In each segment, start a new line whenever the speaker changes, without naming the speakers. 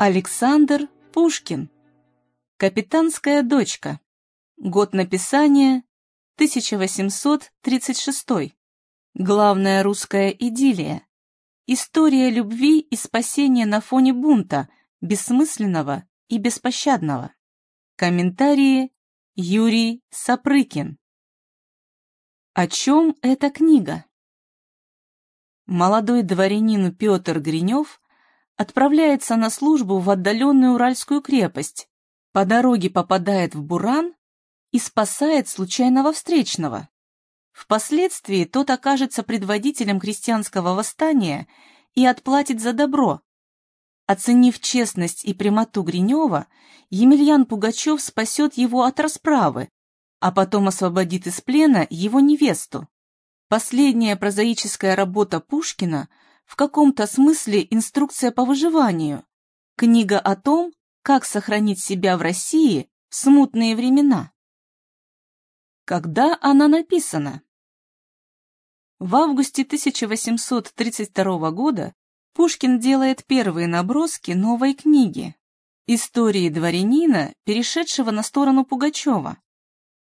Александр Пушкин. Капитанская дочка. Год написания 1836. Главная русская идиллия. История любви и спасения на фоне бунта, бессмысленного и беспощадного. Комментарии Юрий Сапрыкин. О чем эта книга? Молодой дворянин Петр Гринев отправляется на службу в отдаленную Уральскую крепость, по дороге попадает в Буран и спасает случайного встречного. Впоследствии тот окажется предводителем крестьянского восстания и отплатит за добро. Оценив честность и прямоту Гринева, Емельян Пугачев спасет его от расправы, а потом освободит из плена его невесту. Последняя прозаическая работа Пушкина – в каком-то смысле инструкция по выживанию, книга о том, как сохранить себя в России в смутные времена. Когда она написана? В августе 1832 года Пушкин делает первые наброски новой книги «Истории дворянина, перешедшего на сторону Пугачева».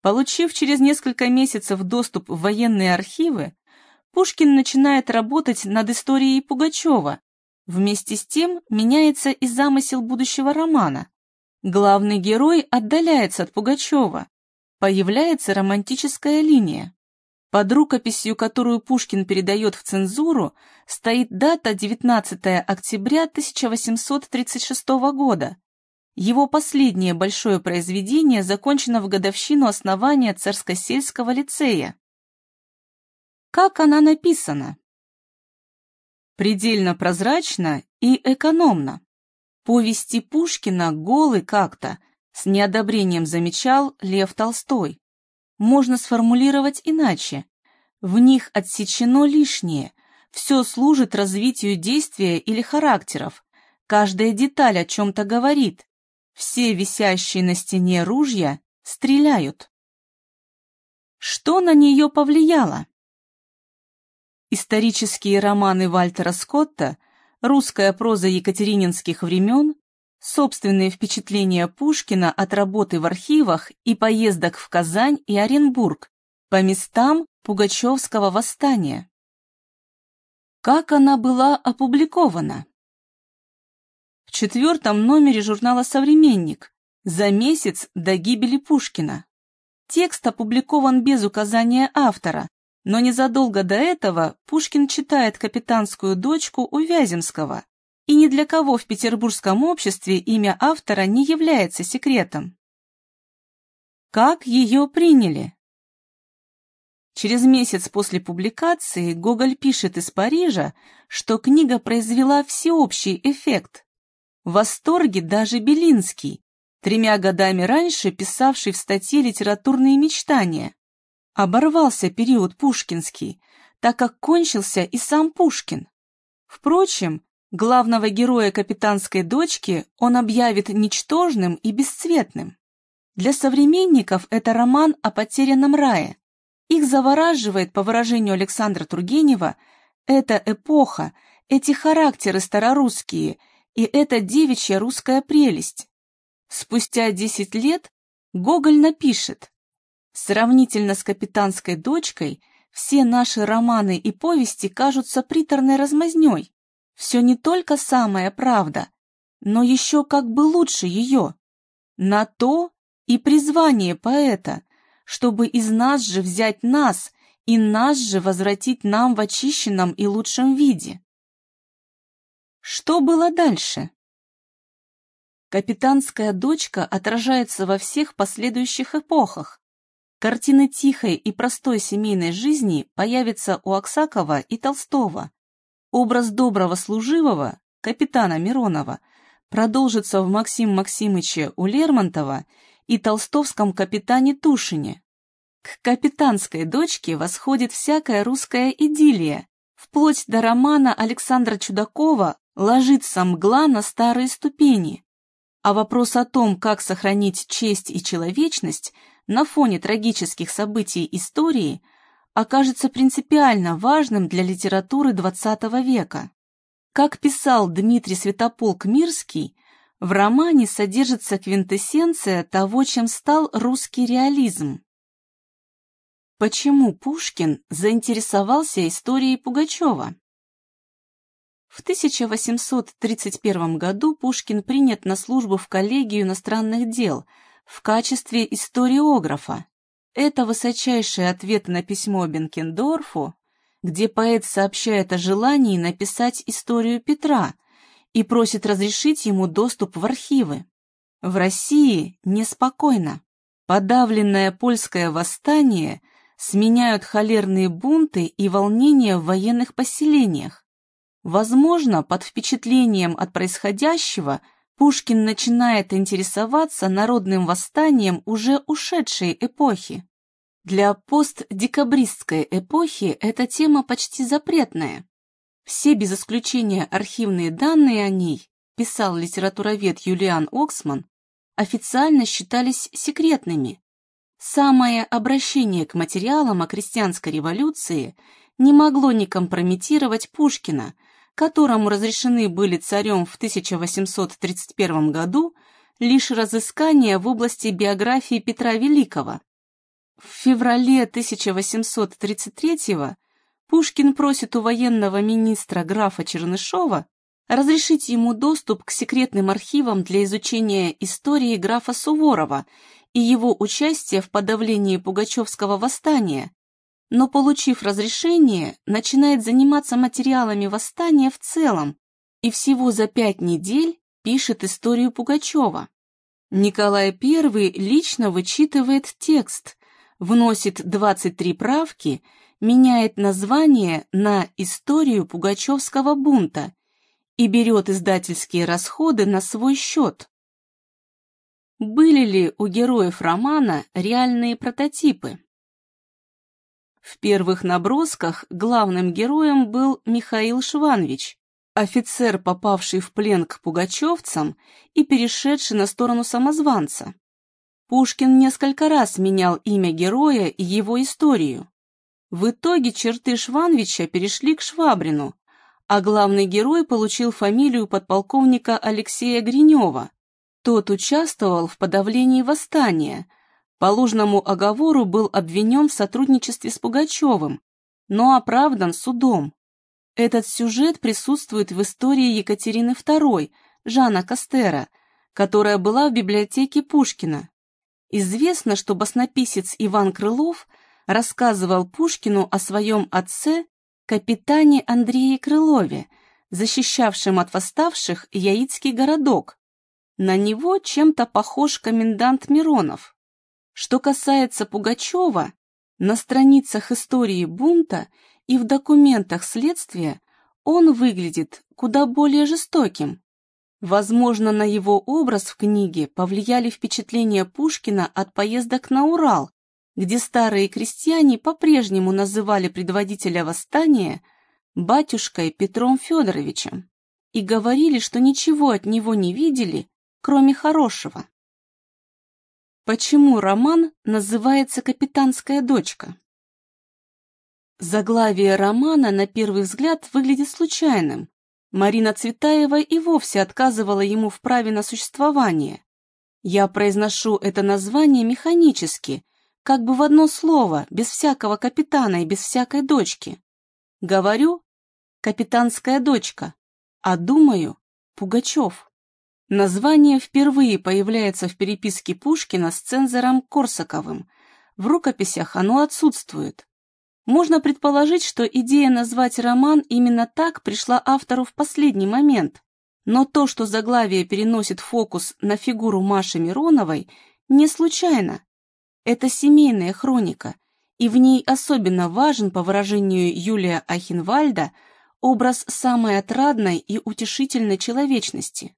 Получив через несколько месяцев доступ в военные архивы, Пушкин начинает работать над историей Пугачева. Вместе с тем меняется и замысел будущего романа. Главный герой отдаляется от Пугачева. Появляется романтическая линия. Под рукописью, которую Пушкин передает в цензуру, стоит дата 19 октября 1836 года. Его последнее большое произведение закончено в годовщину основания Царско-сельского лицея. Как она написана? Предельно прозрачно и экономно. Повести Пушкина голы как-то, с неодобрением замечал Лев Толстой. Можно сформулировать иначе. В них отсечено лишнее, все служит развитию действия или характеров, каждая деталь о чем-то говорит, все висящие на стене ружья стреляют. Что на нее повлияло? Исторические романы Вальтера Скотта, русская проза екатерининских времен, собственные впечатления Пушкина от работы в архивах и поездок в Казань и Оренбург по местам Пугачевского восстания. Как она была опубликована? В четвертом номере журнала «Современник» за месяц до гибели Пушкина. Текст опубликован без указания автора, но незадолго до этого Пушкин читает «Капитанскую дочку» у Вяземского, и ни для кого в петербургском обществе имя автора не является секретом. Как ее приняли? Через месяц после публикации Гоголь пишет из Парижа, что книга произвела всеобщий эффект. В восторге даже Белинский, тремя годами раньше писавший в статье «Литературные мечтания», Оборвался период пушкинский, так как кончился и сам Пушкин. Впрочем, главного героя капитанской дочки он объявит ничтожным и бесцветным. Для современников это роман о потерянном рае. Их завораживает, по выражению Александра Тургенева, эта эпоха, эти характеры старорусские и эта девичья русская прелесть. Спустя десять лет Гоголь напишет Сравнительно с капитанской дочкой, все наши романы и повести кажутся приторной размазней. Все не только самая правда, но еще как бы лучше ее. На то и призвание поэта, чтобы из нас же взять нас и нас же возвратить нам в очищенном и лучшем виде. Что было дальше? Капитанская дочка отражается во всех последующих эпохах, Картина тихой и простой семейной жизни появится у Аксакова и Толстого. Образ доброго служивого, капитана Миронова, продолжится в Максим Максимыче у Лермонтова и толстовском капитане Тушине. К капитанской дочке восходит всякая русская идиллия, вплоть до романа Александра Чудакова «Ложится мгла на старые ступени», а вопрос о том, как сохранить честь и человечность – на фоне трагических событий истории окажется принципиально важным для литературы XX века. Как писал Дмитрий Святополк Мирский, В романе содержится квинтэссенция того, чем стал русский реализм. Почему Пушкин заинтересовался историей Пугачева? В 1831 году Пушкин принят на службу в коллегию иностранных дел в качестве историографа. Это высочайший ответ на письмо Бенкендорфу, где поэт сообщает о желании написать историю Петра и просит разрешить ему доступ в архивы. В России неспокойно. Подавленное польское восстание – сменяют холерные бунты и волнения в военных поселениях. Возможно, под впечатлением от происходящего Пушкин начинает интересоваться народным восстанием уже ушедшей эпохи. Для постдекабристской эпохи эта тема почти запретная. Все без исключения архивные данные о ней, писал литературовед Юлиан Оксман, официально считались секретными, Самое обращение к материалам о крестьянской революции не могло не компрометировать Пушкина, которому разрешены были царем в 1831 году лишь разыскания в области биографии Петра Великого. В феврале 1833 Пушкин просит у военного министра графа Чернышова разрешить ему доступ к секретным архивам для изучения истории графа Суворова и его участия в подавлении Пугачевского восстания, но, получив разрешение, начинает заниматься материалами восстания в целом и всего за пять недель пишет историю Пугачева. Николай I лично вычитывает текст, вносит 23 правки, меняет название на «Историю Пугачевского бунта» и берет издательские расходы на свой счет. Были ли у героев романа реальные прототипы? В первых набросках главным героем был Михаил Шванович, офицер, попавший в плен к пугачевцам и перешедший на сторону самозванца. Пушкин несколько раз менял имя героя и его историю. В итоге черты Швановича перешли к Швабрину, а главный герой получил фамилию подполковника Алексея Гринева, тот участвовал в подавлении восстания, по ложному оговору был обвинен в сотрудничестве с Пугачевым, но оправдан судом. Этот сюжет присутствует в истории Екатерины II, Жана Кастера, которая была в библиотеке Пушкина. Известно, что баснописец Иван Крылов рассказывал Пушкину о своем отце, капитане Андрее Крылове, защищавшем от восставших Яицкий городок, на него чем-то похож комендант Миронов. Что касается Пугачева, на страницах истории бунта и в документах следствия он выглядит куда более жестоким. Возможно, на его образ в книге повлияли впечатления Пушкина от поездок на Урал, где старые крестьяне по-прежнему называли предводителя восстания батюшкой Петром Федоровичем и говорили, что ничего от него не видели кроме хорошего. Почему роман называется «Капитанская дочка»? Заглавие романа на первый взгляд выглядит случайным. Марина Цветаева и вовсе отказывала ему в праве на существование. Я произношу это название механически, как бы в одно слово, без всякого капитана и без всякой дочки. Говорю «капитанская дочка», а думаю «Пугачев». Название впервые появляется в переписке Пушкина с цензором Корсаковым. В рукописях оно отсутствует. Можно предположить, что идея назвать роман именно так пришла автору в последний момент. Но то, что заглавие переносит фокус на фигуру Маши Мироновой, не случайно. Это семейная хроника, и в ней особенно важен, по выражению Юлия Ахинвальда, образ самой отрадной и утешительной человечности.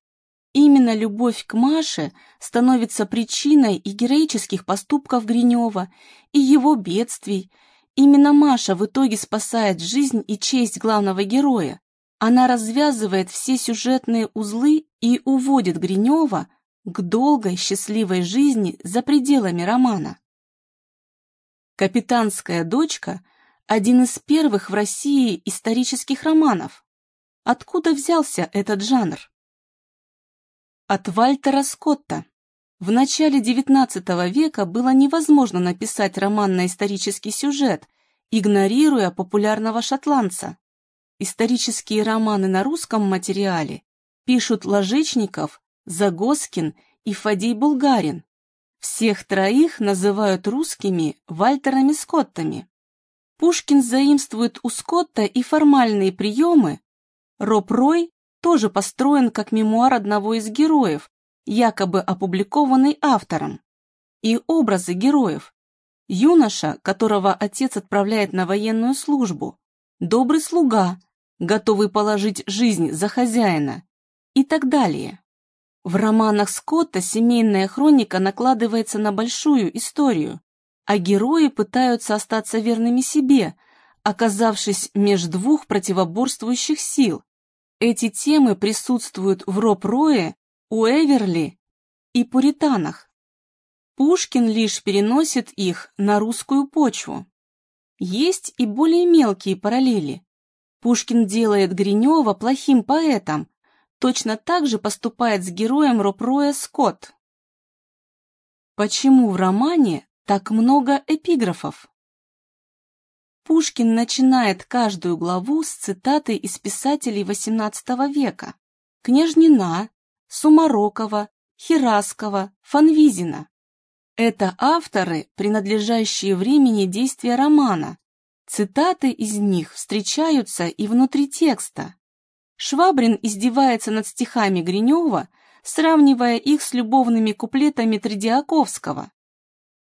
Именно любовь к Маше становится причиной и героических поступков Гринева, и его бедствий. Именно Маша в итоге спасает жизнь и честь главного героя. Она развязывает все сюжетные узлы и уводит Гринева к долгой счастливой жизни за пределами романа. «Капитанская дочка» – один из первых в России исторических романов. Откуда взялся этот жанр? От Вальтера Скотта. В начале XIX века было невозможно написать роман на исторический сюжет, игнорируя популярного шотландца. Исторические романы на русском материале пишут Ложечников, Загоскин и Фадей Булгарин. Всех троих называют русскими Вальтерами Скоттами. Пушкин заимствует у Скотта и формальные приемы. Роб Рой тоже построен как мемуар одного из героев, якобы опубликованный автором. И образы героев. Юноша, которого отец отправляет на военную службу. Добрый слуга, готовый положить жизнь за хозяина. И так далее. В романах Скотта семейная хроника накладывается на большую историю, а герои пытаются остаться верными себе, оказавшись между двух противоборствующих сил, эти темы присутствуют в Роб-Рое, Уэверли и Пуританах. Пушкин лишь переносит их на русскую почву. Есть и более мелкие параллели. Пушкин делает Гринева плохим поэтом, точно так же поступает с героем Роб-Роя Скотт. Почему в романе так много эпиграфов? Пушкин начинает каждую главу с цитаты из писателей XVIII века Княжнина, Сумарокова, Хераскова, Фанвизина. Это авторы, принадлежащие времени действия романа. Цитаты из них встречаются и внутри текста. Швабрин издевается над стихами Гринева, сравнивая их с любовными куплетами Тредиаковского.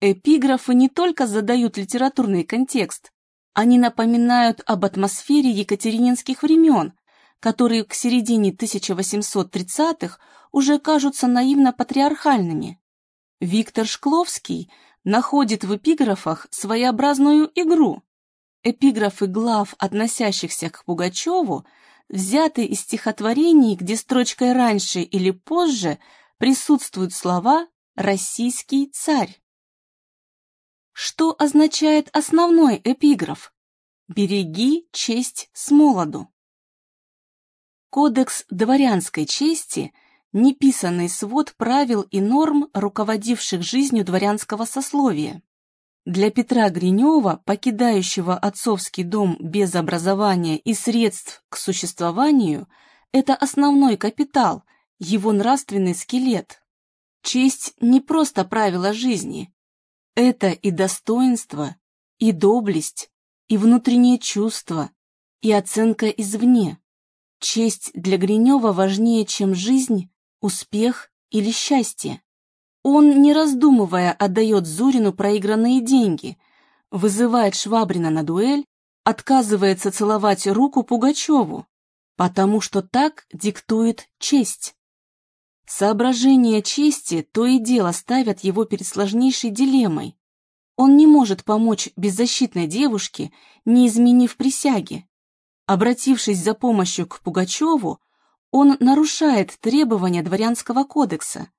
Эпиграфы не только задают литературный контекст, они напоминают об атмосфере екатерининских времен, которые к середине 1830-х уже кажутся наивно-патриархальными. Виктор Шкловский находит в эпиграфах своеобразную игру. Эпиграфы глав, относящихся к Пугачеву, взяты из стихотворений, где строчкой раньше или позже присутствуют слова «российский царь». Что означает основной эпиграф? «Береги честь с молоду». Кодекс дворянской чести – неписанный свод правил и норм, руководивших жизнью дворянского сословия. Для Петра Гринева, покидающего отцовский дом без образования и средств к существованию, это основной капитал, его нравственный скелет. Честь не просто правило жизни, это и достоинство, и доблесть, и внутреннее чувство, и оценка извне. Честь для Гринева важнее, чем жизнь, успех или счастье. Он, не раздумывая, отдает Зурину проигранные деньги, вызывает Швабрина на дуэль, отказывается целовать руку Пугачеву, потому что так диктует честь. Соображения чести то и дело ставят его перед сложнейшей дилеммой. Он не может помочь беззащитной девушке, не изменив присяги. Обратившись за помощью к Пугачеву, он нарушает требования дворянского кодекса.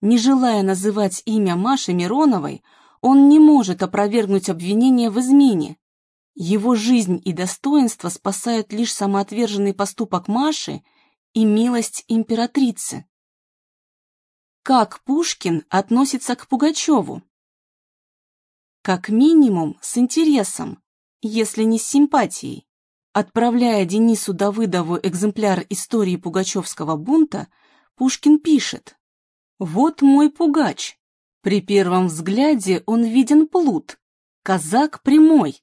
Не желая называть имя Маши Мироновой, он не может опровергнуть обвинение в измене. Его жизнь и достоинство спасают лишь самоотверженный поступок Маши и милость императрицы. Как Пушкин относится к Пугачеву? Как минимум с интересом, если не с симпатией. Отправляя Денису Давыдову экземпляр истории Пугачевского бунта, Пушкин пишет «Вот мой Пугач. При первом взгляде он виден плут, казак прямой.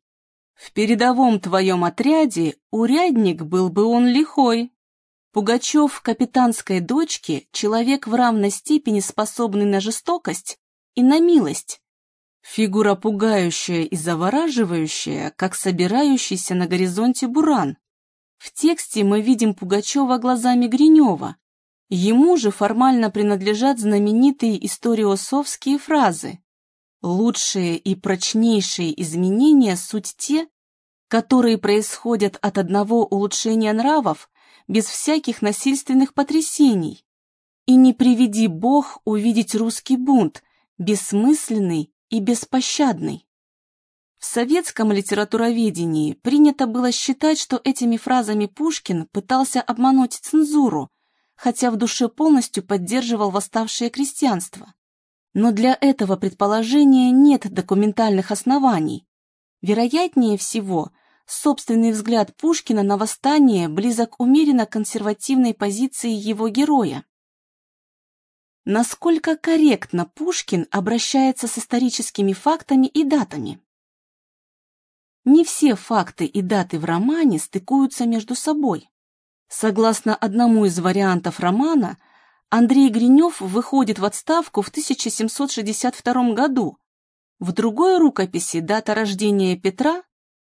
В передовом твоем отряде урядник был бы он лихой». Пугачев капитанской дочке человек в равной степени способный на жестокость и на милость. Фигура пугающая и завораживающая, как собирающийся на горизонте буран. В тексте мы видим Пугачева глазами Гринева. Ему же формально принадлежат знаменитые историосовские фразы. Лучшие и прочнейшие изменения суть те, которые происходят от одного улучшения нравов без всяких насильственных потрясений. И не приведи Бог увидеть русский бунт, бессмысленный и беспощадный. В советском литературоведении принято было считать, что этими фразами Пушкин пытался обмануть цензуру, хотя в душе полностью поддерживал восставшее крестьянство. Но для этого предположения нет документальных оснований. Вероятнее всего, собственный взгляд Пушкина на восстание близок умеренно консервативной позиции его героя. Насколько корректно Пушкин обращается с историческими фактами и датами? Не все факты и даты в романе стыкуются между собой. Согласно одному из вариантов романа, Андрей Гринев выходит в отставку в 1762 году. В другой рукописи дата рождения Петра,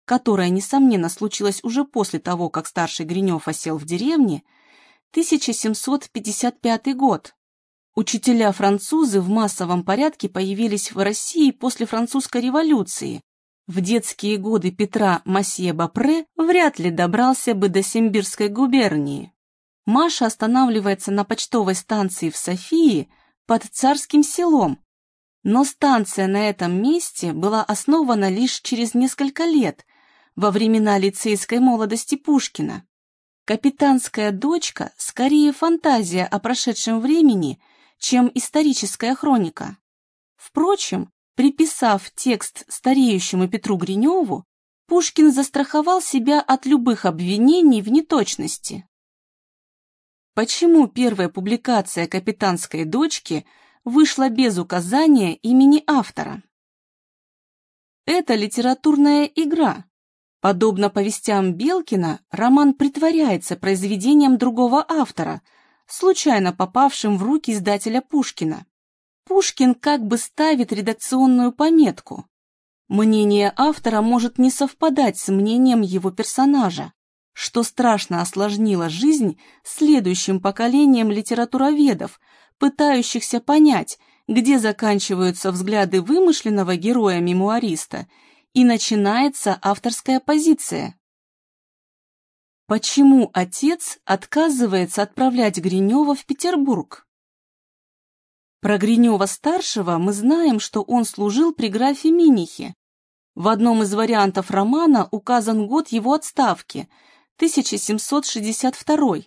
которая, несомненно, случилась уже после того, как старший Гринев осел в деревне, 1755 год. Учителя-французы в массовом порядке появились в России после французской революции, в детские годы Петра Масье Бапре вряд ли добрался бы до Симбирской губернии. Маша останавливается на почтовой станции в Софии под Царским селом, но станция на этом месте была основана лишь через несколько лет, во времена лицейской молодости Пушкина. Капитанская дочка скорее фантазия о прошедшем времени, чем историческая хроника. Впрочем, Приписав текст стареющему Петру Гриневу, Пушкин застраховал себя от любых обвинений в неточности. Почему первая публикация «Капитанской дочки» вышла без указания имени автора? Это литературная игра. Подобно повестям Белкина, роман притворяется произведением другого автора, случайно попавшим в руки издателя Пушкина. Пушкин как бы ставит редакционную пометку. Мнение автора может не совпадать с мнением его персонажа, что страшно осложнило жизнь следующим поколениям литературоведов, пытающихся понять, где заканчиваются взгляды вымышленного героя-мемуариста и начинается авторская позиция. Почему отец отказывается отправлять Гринева в Петербург? Про Гринева-старшего мы знаем, что он служил при графе Минихе. В одном из вариантов романа указан год его отставки – 1762.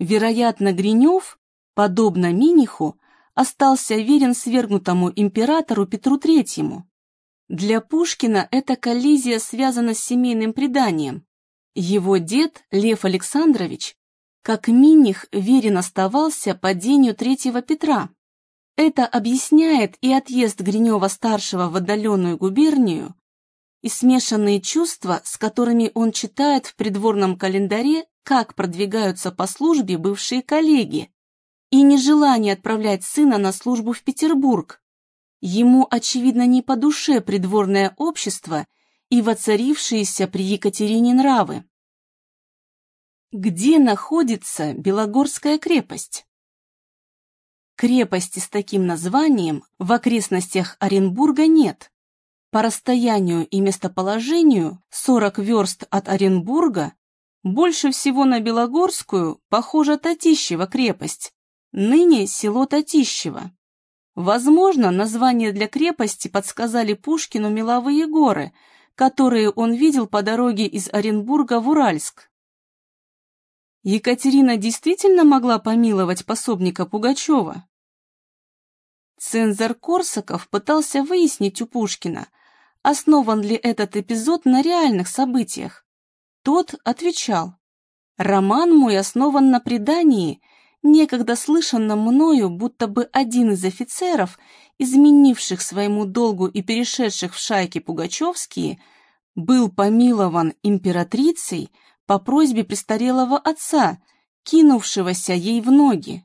Вероятно, Гринев, подобно Миниху, остался верен свергнутому императору Петру Третьему. Для Пушкина эта коллизия связана с семейным преданием. Его дед, Лев Александрович, как Миних верен оставался падению Третьего Петра. Это объясняет и отъезд Гринева-старшего в отдаленную губернию, и смешанные чувства, с которыми он читает в придворном календаре, как продвигаются по службе бывшие коллеги, и нежелание отправлять сына на службу в Петербург. Ему, очевидно, не по душе придворное общество и воцарившиеся при Екатерине нравы. Где находится Белогорская крепость? Крепости с таким названием в окрестностях Оренбурга нет. По расстоянию и местоположению 40 верст от Оренбурга больше всего на Белогорскую похожа Татищева крепость, ныне село Татищево. Возможно, название для крепости подсказали Пушкину меловые горы, которые он видел по дороге из Оренбурга в Уральск. Екатерина действительно могла помиловать пособника Пугачева? Цензор Корсаков пытался выяснить у Пушкина, основан ли этот эпизод на реальных событиях. Тот отвечал, «Роман мой основан на предании, некогда слышанном мною, будто бы один из офицеров, изменивших своему долгу и перешедших в шайки Пугачевские, был помилован императрицей по просьбе престарелого отца, кинувшегося ей в ноги.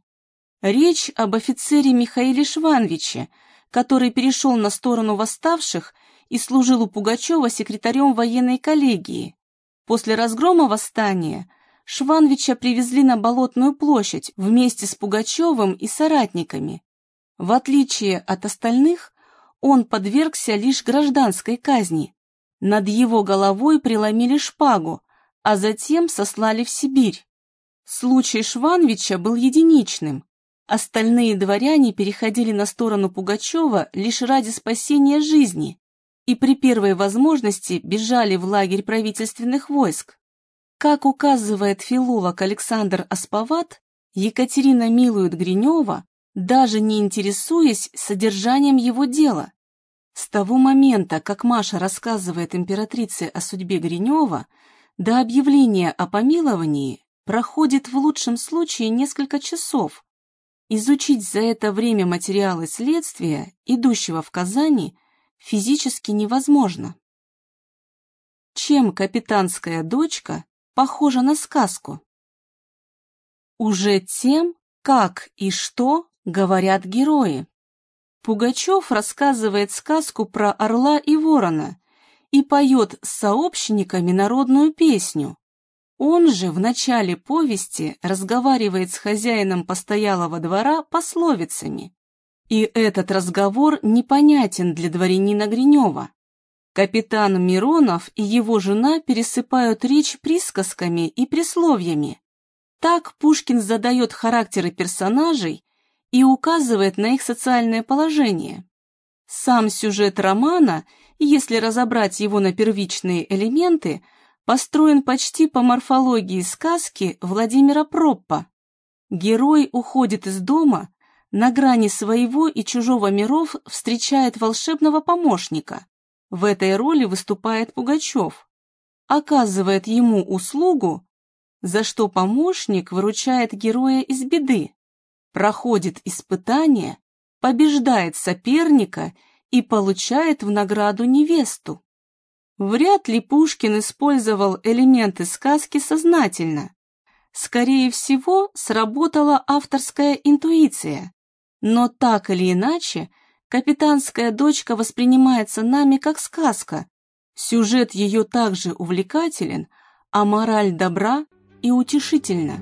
Речь об офицере Михаиле Шванвиче, который перешел на сторону восставших и служил у Пугачева секретарем военной коллегии. После разгрома восстания Шванвича привезли на Болотную площадь вместе с Пугачевым и соратниками. В отличие от остальных, он подвергся лишь гражданской казни. Над его головой преломили шпагу, а затем сослали в Сибирь. Случай Шванвича был единичным. Остальные дворяне переходили на сторону Пугачева лишь ради спасения жизни и при первой возможности бежали в лагерь правительственных войск. Как указывает филолог Александр Аспават, Екатерина милует Гринева, даже не интересуясь содержанием его дела. С того момента, как Маша рассказывает императрице о судьбе Гринева, до объявления о помиловании проходит в лучшем случае несколько часов. Изучить за это время материалы следствия, идущего в Казани, физически невозможно. Чем капитанская дочка похожа на сказку? Уже тем, как и что говорят герои. Пугачев рассказывает сказку про орла и ворона и поет с сообщниками народную песню. Он же в начале повести разговаривает с хозяином постоялого двора пословицами. И этот разговор непонятен для дворянина Гринева. Капитан Миронов и его жена пересыпают речь присказками и присловиями. Так Пушкин задает характеры персонажей и указывает на их социальное положение. Сам сюжет романа, если разобрать его на первичные элементы, построен почти по морфологии сказки Владимира Проппа. Герой уходит из дома, на грани своего и чужого миров встречает волшебного помощника. В этой роли выступает Пугачев. Оказывает ему услугу, за что помощник выручает героя из беды проходит испытание, побеждает соперника и получает в награду невесту. Вряд ли Пушкин использовал элементы сказки сознательно. Скорее всего, сработала авторская интуиция. Но так или иначе, «Капитанская дочка» воспринимается нами как сказка. Сюжет ее также увлекателен, а мораль добра и утешительна.